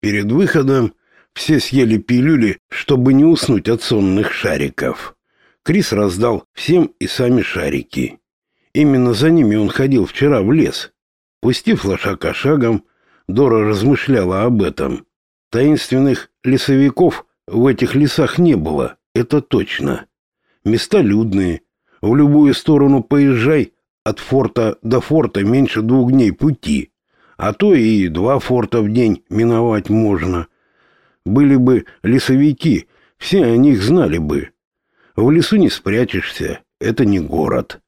Перед выходом все съели пилюли, чтобы не уснуть от сонных шариков. Крис раздал всем и сами шарики. Именно за ними он ходил вчера в лес. Пустив лошака шагом, Дора размышляла об этом. Таинственных лесовиков в этих лесах не было, это точно. Места людные. В любую сторону поезжай, от форта до форта меньше двух дней пути. А то и два форта в день миновать можно. Были бы лесовики, все о них знали бы. В лесу не спрячешься, это не город.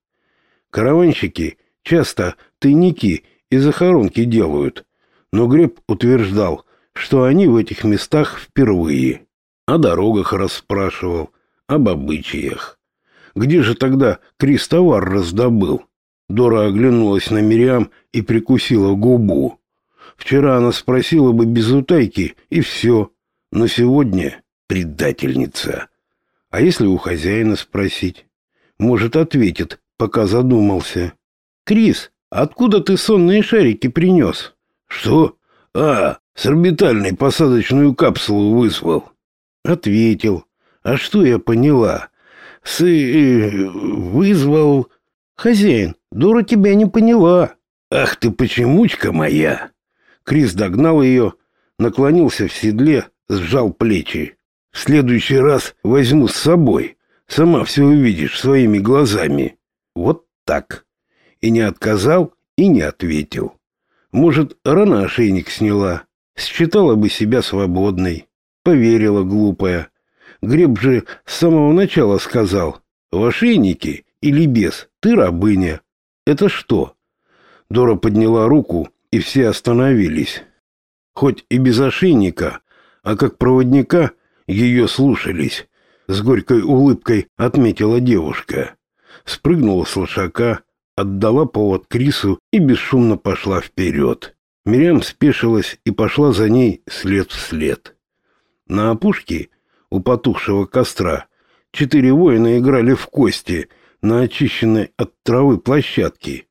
Караванщики часто тайники и захоронки делают, но Греб утверждал, что они в этих местах впервые. О дорогах расспрашивал, об обычаях. Где же тогда Крис товар раздобыл? Дора оглянулась на Мириам и прикусила губу. Вчера она спросила бы без утайки, и все. Но сегодня предательница. А если у хозяина спросить? Может, ответит, пока задумался. «Крис, откуда ты сонные шарики принес?» «Что? А, с орбитальной посадочную капсулу вызвал». Ответил. «А что я поняла?» «С... Э, вызвал...» «Хозяин, дура тебя не поняла». «Ах ты почемучка моя!» Крис догнал ее, наклонился в седле, сжал плечи. «В следующий раз возьму с собой. Сама все увидишь своими глазами». Вот так. И не отказал, и не ответил. Может, рано ошейник сняла, считала бы себя свободной. Поверила глупая. Греб же с самого начала сказал, в ошейнике или без, ты рабыня. Это что? Дора подняла руку, и все остановились. Хоть и без ошейника, а как проводника ее слушались. С горькой улыбкой отметила девушка спрыгнула с лошака, отдала повод Крису и бесшумно пошла вперед. Мирям спешилась и пошла за ней след в след. На опушке у потухшего костра четыре воина играли в кости на очищенной от травы площадке.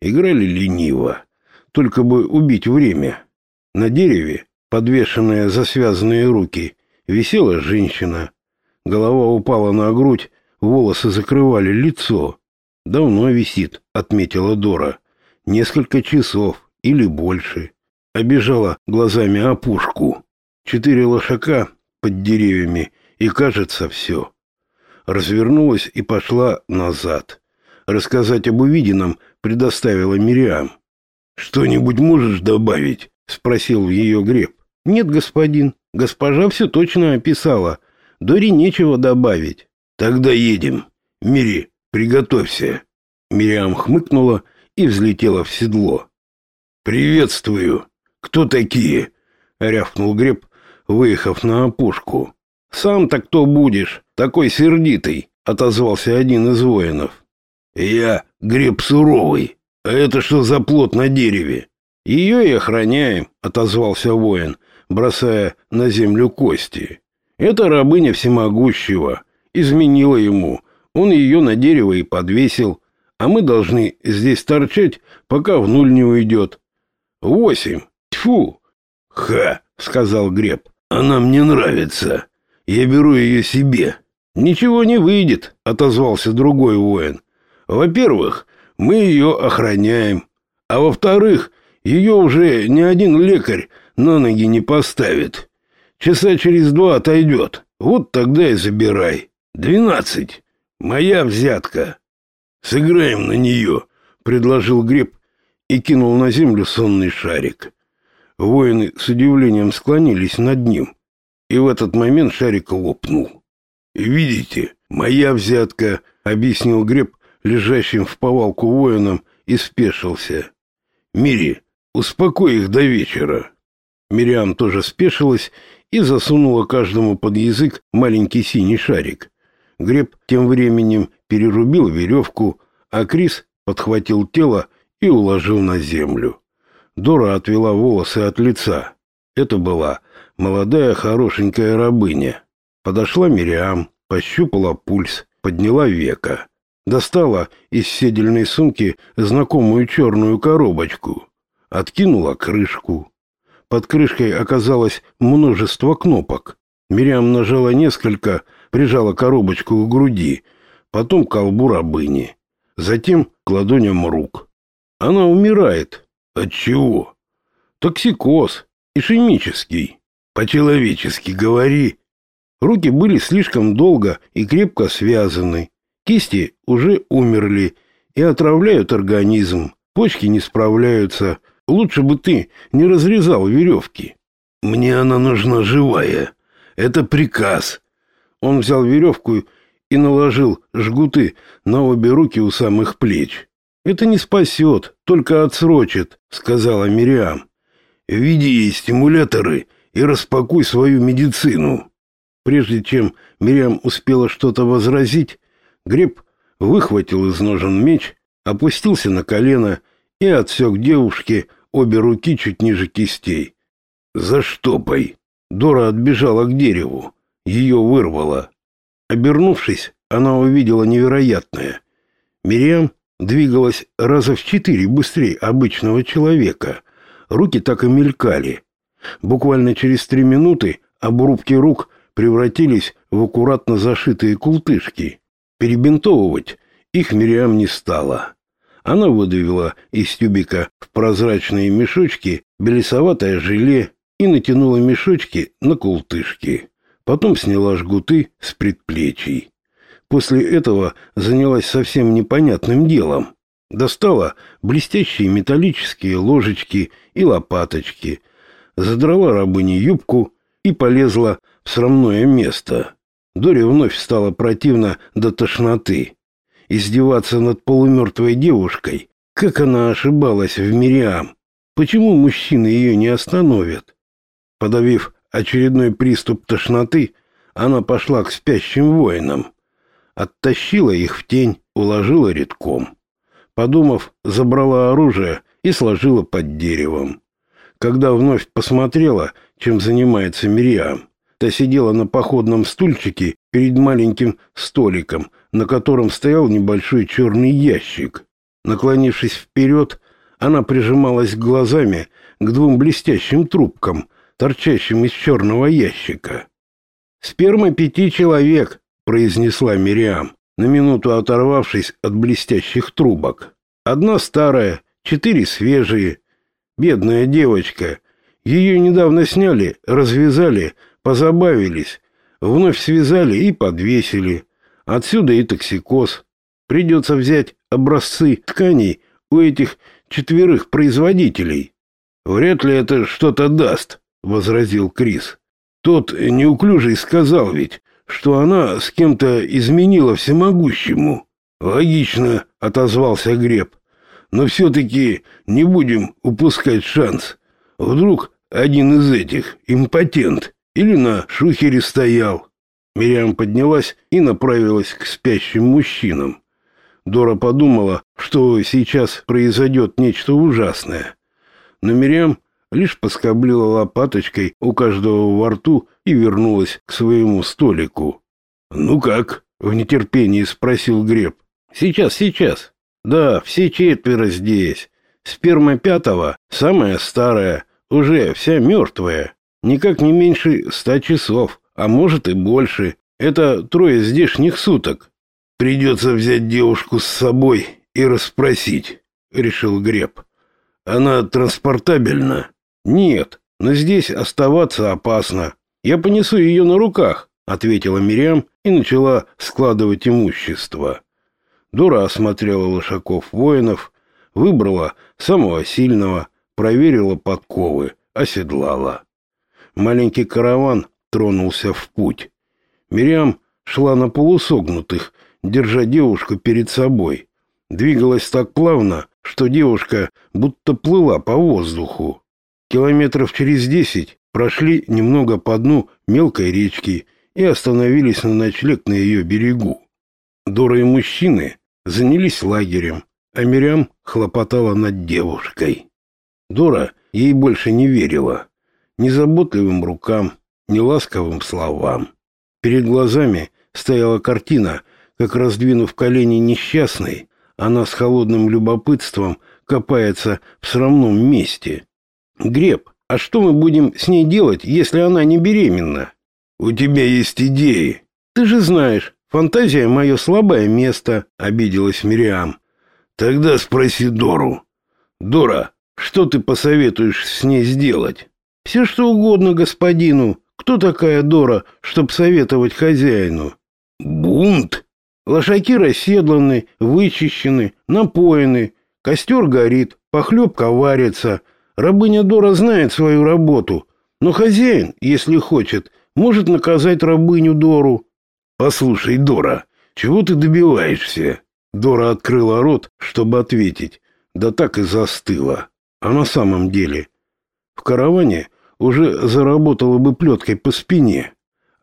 Играли лениво, только бы убить время. На дереве, подвешенная за связанные руки, висела женщина. Голова упала на грудь, Волосы закрывали лицо. Давно висит, отметила Дора. Несколько часов или больше. Обежала глазами опушку. Четыре лошака под деревьями, и кажется все. Развернулась и пошла назад. Рассказать об увиденном предоставила Мириам. Что-нибудь можешь добавить? спросил ее Греб. Нет, господин. Госпожа все точно описала. Доре нечего добавить. Тогда едем. Мири, приготовься. Мириам хмыкнула и взлетела в седло. Приветствую. Кто такие? рявкнул Греб, выехав на опушку. Сам-то кто будешь? Такой сердитый, отозвался один из воинов. Я Греб суровый. А это что за плод на дереве? Ее и охраняем, отозвался воин, бросая на землю кости. Это рабыня всемогущего изменила ему. Он ее на дерево и подвесил, а мы должны здесь торчать, пока в нуль не уйдет. Восемь. Тьфу. Ха, сказал Греб. Она мне нравится. Я беру ее себе. Ничего не выйдет, отозвался другой воин. Во-первых, мы ее охраняем, а во-вторых, ее уже ни один лекарь на ноги не поставит. Часа через два отойдет. Вот тогда и забирай. «Двенадцать. Моя взятка. Сыграем на нее», — предложил Греб и кинул на землю сонный шарик. Воины с удивлением склонились над ним, и в этот момент шарик лопнул. «Видите, моя взятка», — объяснил Греб лежащим в повалку воинам и спешился. «Мири, успокой их до вечера». Мириам тоже спешилась и засунула каждому под язык маленький синий шарик. Греб тем временем перерубил веревку, а Крис подхватил тело и уложил на землю. Дора отвела волосы от лица. Это была молодая хорошенькая рабыня. Подошла Мириам, пощупала пульс, подняла века. Достала из седельной сумки знакомую черную коробочку. Откинула крышку. Под крышкой оказалось множество кнопок. Мириам нажала несколько, прижала коробочку к груди, потом к колбу рабыни, затем к ладоням рук. Она умирает. От чего? Токсикоз, ишемический. По-человечески говори. Руки были слишком долго и крепко связаны. Кисти уже умерли и отравляют организм. Почки не справляются. Лучше бы ты не разрезал веревки. Мне она нужна живая. Это приказ. Он взял веревку и наложил жгуты на обе руки у самых плеч. Это не спасет, только отсрочит, сказала Мириам. Веди стимуляторы и распакуй свою медицину. Прежде чем Мириам успела что-то возразить, Греб выхватил из ножен меч, опустился на колено и отсек девушке обе руки чуть ниже кистей. «Заштопай!» Дора отбежала к дереву. Ее вырвало. Обернувшись, она увидела невероятное. Мириам двигалась раза в четыре быстрее обычного человека. Руки так и мелькали. Буквально через три минуты обрубки рук превратились в аккуратно зашитые култышки. Перебинтовывать их Мириам не стала. Она выдавила из тюбика в прозрачные мешочки белесоватое желе и натянула мешочки на култышки. Потом сняла жгуты с предплечий. После этого занялась совсем непонятным делом. Достала блестящие металлические ложечки и лопаточки, задрала рабыне юбку и полезла срамное место. Доре вновь стало противно до тошноты. Издеваться над полумертвой девушкой, как она ошибалась в Мириам. Почему мужчины ее не остановят? Подавив очередной приступ тошноты, она пошла к спящим воинам. Оттащила их в тень, уложила редком. Подумав, забрала оружие и сложила под деревом. Когда вновь посмотрела, чем занимается Мириам, Та сидела на походном стульчике перед маленьким столиком, на котором стоял небольшой черный ящик. Наклонившись вперед, она прижималась глазами к двум блестящим трубкам, торчащим из черного ящика. «Сперма пяти человек», — произнесла Мириам, на минуту оторвавшись от блестящих трубок. «Одна старая, четыре свежие. Бедная девочка. Ее недавно сняли, развязали, позабавились, вновь связали и подвесили. Отсюда и токсикоз. Придется взять образцы тканей у этих четверых производителей. Вряд ли это что-то даст, возразил Крис. Тот неуклюжий сказал ведь, что она с кем-то изменила всемогущему. Логично, отозвался Греб. Но все-таки не будем упускать шанс. Вдруг один из этих импотент или на шухере стоял. Мириам поднялась и направилась к спящим мужчинам. Дора подумала, что сейчас произойдет нечто ужасное. Но Мириам лишь поскоблила лопаточкой у каждого во рту и вернулась к своему столику. «Ну как?» — в нетерпении спросил Греб. «Сейчас, сейчас. Да, все четверо здесь. Сперма пятого, самая старая, уже вся мертвая. Никак не меньше ста часов, а может и больше. Это трое здешних суток. Придется взять девушку с собой и расспросить, решил Греб. Она транспортабельна? Нет, но здесь оставаться опасно. Я понесу ее на руках, ответила Мириам и начала складывать имущество. Дора осмотрела лошаков воинов, выбрала самого сильного, проверила подковы, оседлала маленький караван тронулся в путь. Мириам шла на полусогнутых, держа девушку перед собой. Двигалась так плавно, что девушка будто плыла по воздуху. Километров через десять прошли немного по дну мелкой речки и остановились на ночлег на ее берегу. Дора и мужчины занялись лагерем, а Мириам хлопотала над девушкой. Дора ей больше не верила ни заботливым рукам, ни ласковым словам. Перед глазами стояла картина, как раздвинув колени несчастной, она с холодным любопытством копается в срамном месте. Греб А что мы будем с ней делать, если она не беременна? У тебя есть идеи. Ты же знаешь, фантазия мое слабое место, обиделась Мириам. Тогда спроси Дору. Дора, что ты посоветуешь с ней сделать? Все что угодно господину. Кто такая Дора, чтоб советовать хозяину? Бунт. Лошаки расседланы, вычищены, напоены, костер горит, похлебка варится. Рабыня Дора знает свою работу, но хозяин, если хочет, может наказать рабыню Дору. Послушай, Дора, чего ты добиваешься? Дора открыла рот, чтобы ответить, да так и застыла. А на самом деле в караване уже заработала бы плеткой по спине.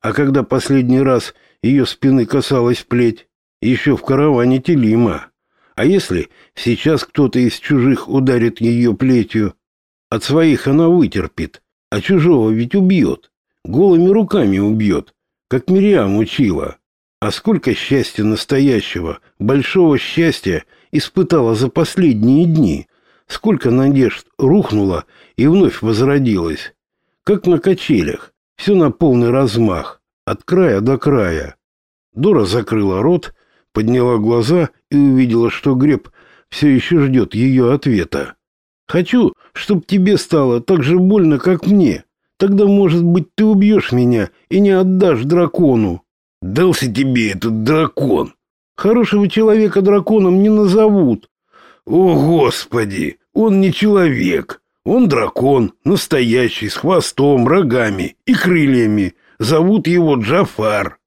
А когда последний раз ее спины касалась плеть, еще в караване Телима. А если сейчас кто-то из чужих ударит ее плетью, от своих она вытерпит, а чужого ведь убьет, голыми руками убьет, как Мириам учила. А сколько счастья настоящего, большого счастья испытала за последние дни, сколько надежд рухнуло и вновь возродилось, как на качелях, все на полный размах, от края до края. Дора закрыла рот подняла глаза и увидела, что Греб все еще ждет ее ответа. «Хочу, чтобы тебе стало так же больно, как мне. Тогда, может быть, ты убьешь меня и не отдашь дракону». «Дался тебе этот дракон!» «Хорошего человека драконом не назовут». «О, Господи! Он не человек. Он дракон, настоящий, с хвостом, рогами и крыльями. Зовут его Джафар».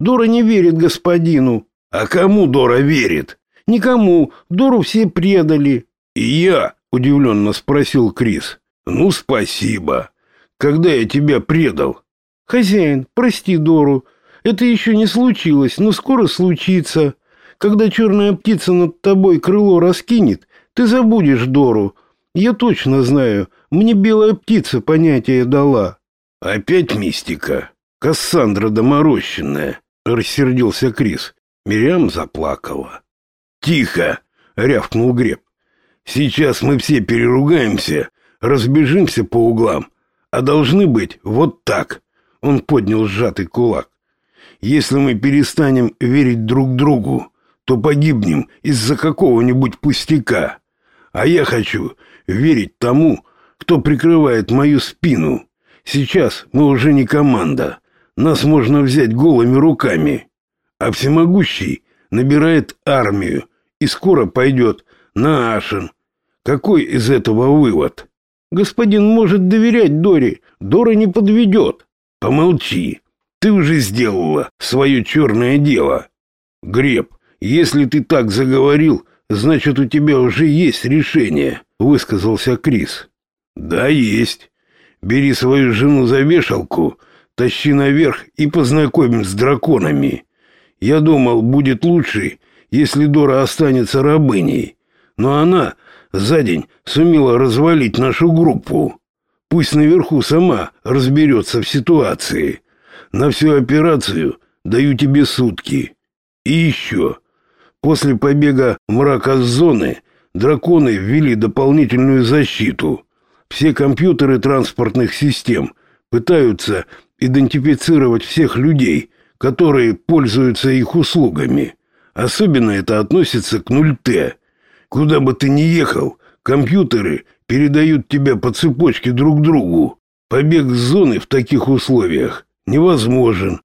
Дора не верит господину. А кому Дора верит? Никому. Дору все предали. И я, удивленно спросил Крис. Ну, спасибо. Когда я тебя предал? Хозяин, прости Дору. Это еще не случилось, но скоро случится. Когда черная птица над тобой крыло раскинет, ты забудешь Дору. Я точно знаю, мне белая птица понятие дала. Опять мистика. Кассандра доморощенная, рассердился Крис. Мириам заплакала. «Тихо!» — рявкнул Греб. «Сейчас мы все переругаемся, разбежимся по углам, а должны быть вот так». Он поднял сжатый кулак. «Если мы перестанем верить друг другу, то погибнем из-за какого-нибудь пустяка. А я хочу верить тому, кто прикрывает мою спину. Сейчас мы уже не команда. Нас можно взять голыми руками а всемогущий набирает армию и скоро пойдет на Ашен. Какой из этого вывод? Господин может доверять Доре, Дора не подведет. Помолчи, ты уже сделала свое черное дело. Греб, если ты так заговорил, значит у тебя уже есть решение, высказался Крис. Да, есть. Бери свою жену за вешалку, тащи наверх и познакомим с драконами. Я думал, будет лучше, если Дора останется рабыней, но она за день сумела развалить нашу группу. Пусть наверху сама разберется в ситуации. На всю операцию даю тебе сутки. И еще. После побега мрака с зоны драконы ввели дополнительную защиту. Все компьютеры транспортных систем пытаются идентифицировать всех людей, которые пользуются их услугами. Особенно это относится к 0Т. Куда бы ты ни ехал, компьютеры передают тебя по цепочке друг другу. Побег с зоны в таких условиях невозможен.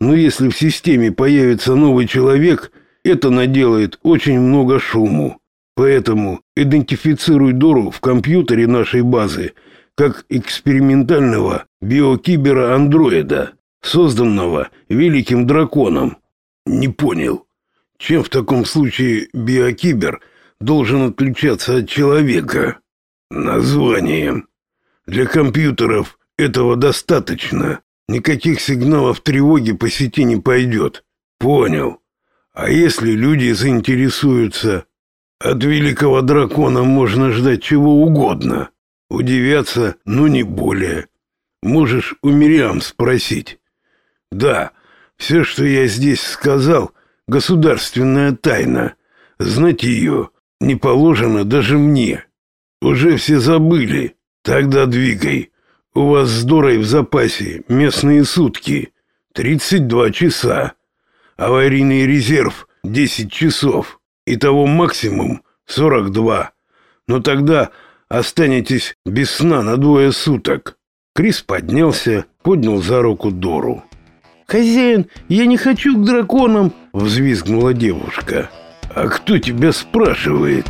Но если в системе появится новый человек, это наделает очень много шуму. Поэтому идентифицируй Дору в компьютере нашей базы как экспериментального биокибера-андроида созданного великим драконом. Не понял, чем в таком случае биокибер должен отличаться от человека? Названием. Для компьютеров этого достаточно. Никаких сигналов тревоги по сети не пойдет. Понял. А если люди заинтересуются, от великого дракона можно ждать чего угодно. Удивятся, но не более. Можешь у Мириам спросить. Да, все, что я здесь сказал, государственная тайна. Знать ее не положено даже мне. Уже все забыли. Тогда двигай. У вас с Дорой в запасе местные сутки. 32 часа. Аварийный резерв 10 часов. Итого максимум 42. Но тогда останетесь без сна на двое суток. Крис поднялся, поднял за руку Дору. «Хозяин, я не хочу к драконам!» — взвизгнула девушка. «А кто тебя спрашивает?»